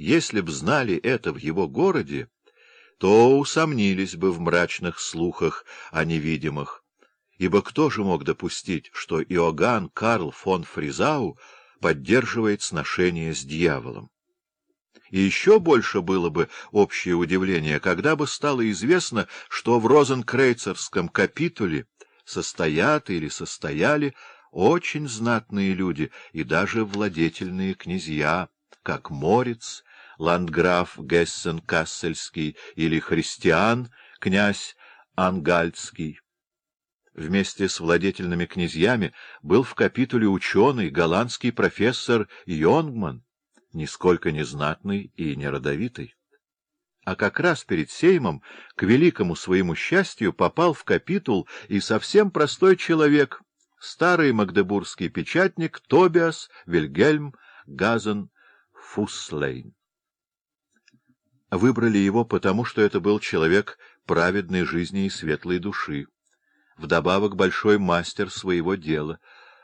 если б знали это в его городе, то усомнились бы в мрачных слухах о невидимых, ибо кто же мог допустить, что Иоганн Карл фон Фризау поддерживает сношение с дьяволом? И еще больше было бы общее удивление, когда бы стало известно, что в Розенкрейцерском капитуле состоят или состояли очень знатные люди и даже владетельные князья, как Морец, ландграф Гессен-Кассельский или Христиан, князь Ангальский. Вместе с владетельными князьями был в капитуле ученый, голландский профессор Йонгман, нисколько не знатный и не родовитый. А как раз перед Сеймом, к великому своему счастью, попал в капитул и совсем простой человек, старый магдебургский печатник Тобиас Вильгельм Газен Фуслейн. Выбрали его потому, что это был человек праведной жизни и светлой души. Вдобавок большой мастер своего дела.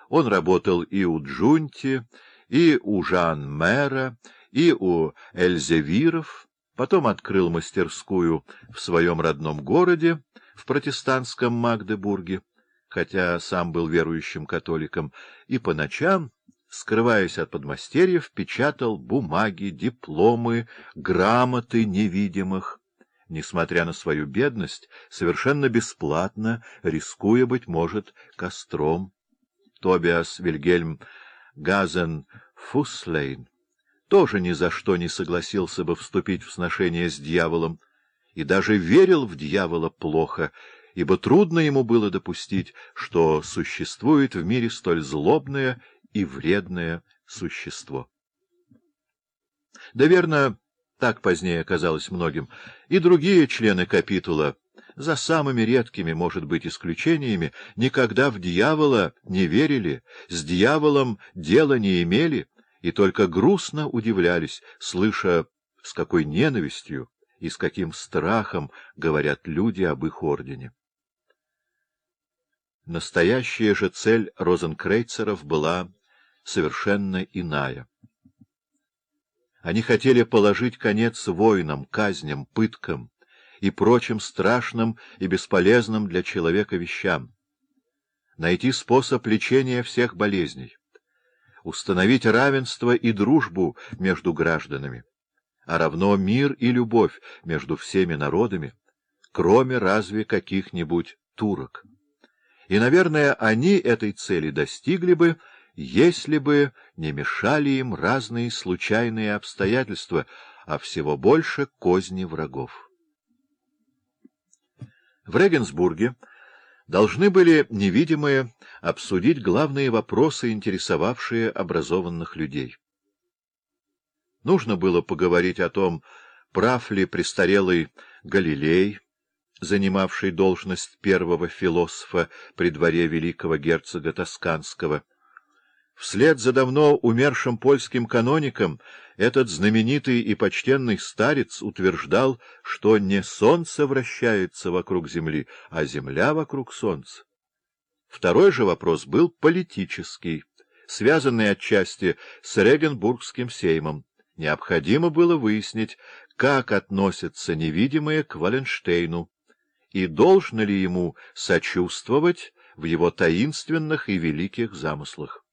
Он работал и у Джунти, и у Жан-Мэра, и у Эльзевиров, потом открыл мастерскую в своем родном городе, в протестантском Магдебурге, хотя сам был верующим католиком, и по ночам скрываясь от подмастерьев, печатал бумаги, дипломы, грамоты невидимых, несмотря на свою бедность, совершенно бесплатно, рискуя, быть может, костром. Тобиас Вильгельм Газен Фуслейн тоже ни за что не согласился бы вступить в сношение с дьяволом, и даже верил в дьявола плохо, ибо трудно ему было допустить, что существует в мире столь злобное и вредное существо. Да верно, так позднее казалось многим, и другие члены капитула, за самыми редкими, может быть, исключениями, никогда в дьявола не верили, с дьяволом дела не имели, и только грустно удивлялись, слыша, с какой ненавистью и с каким страхом говорят люди об их ордене. Настоящая же цель розенкрейцеров была совершенно иная. Они хотели положить конец войнам, казням, пыткам и прочим страшным и бесполезным для человека вещам, найти способ лечения всех болезней, установить равенство и дружбу между гражданами, а равно мир и любовь между всеми народами, кроме разве каких-нибудь турок. И, наверное, они этой цели достигли бы, если бы не мешали им разные случайные обстоятельства, а всего больше козни врагов. В Регенсбурге должны были невидимые обсудить главные вопросы, интересовавшие образованных людей. Нужно было поговорить о том, прав ли престарелый Галилей, занимавший должность первого философа при дворе великого герцога Тосканского, Вслед за давно умершим польским каноником этот знаменитый и почтенный старец утверждал, что не солнце вращается вокруг земли, а земля вокруг солнца. Второй же вопрос был политический, связанный отчасти с Регенбургским сеймом. Необходимо было выяснить, как относятся невидимые к Валенштейну, и должно ли ему сочувствовать в его таинственных и великих замыслах.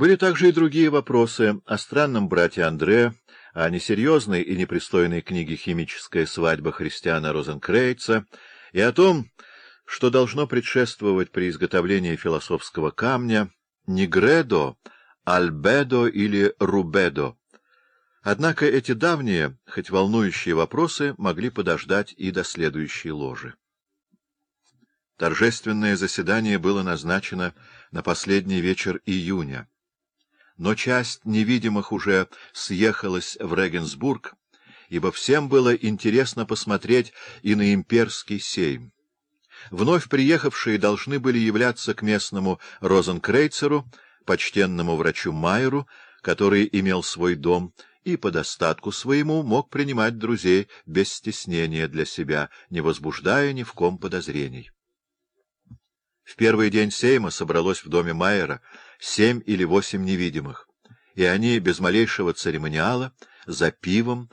Были также и другие вопросы о странном брате Андре, о несерьезной и непристойной книге «Химическая свадьба христиана Розенкрейца» и о том, что должно предшествовать при изготовлении философского камня «Нигредо», «Альбедо» или «Рубедо». Однако эти давние, хоть волнующие вопросы, могли подождать и до следующей ложи. Торжественное заседание было назначено на последний вечер июня но часть невидимых уже съехалась в Регенсбург, ибо всем было интересно посмотреть и на имперский сейм. Вновь приехавшие должны были являться к местному Розенкрейцеру, почтенному врачу Майеру, который имел свой дом, и по достатку своему мог принимать друзей без стеснения для себя, не возбуждая ни в ком подозрений. В первый день сейма собралось в доме Майера семь или восемь невидимых, и они без малейшего церемониала за пивом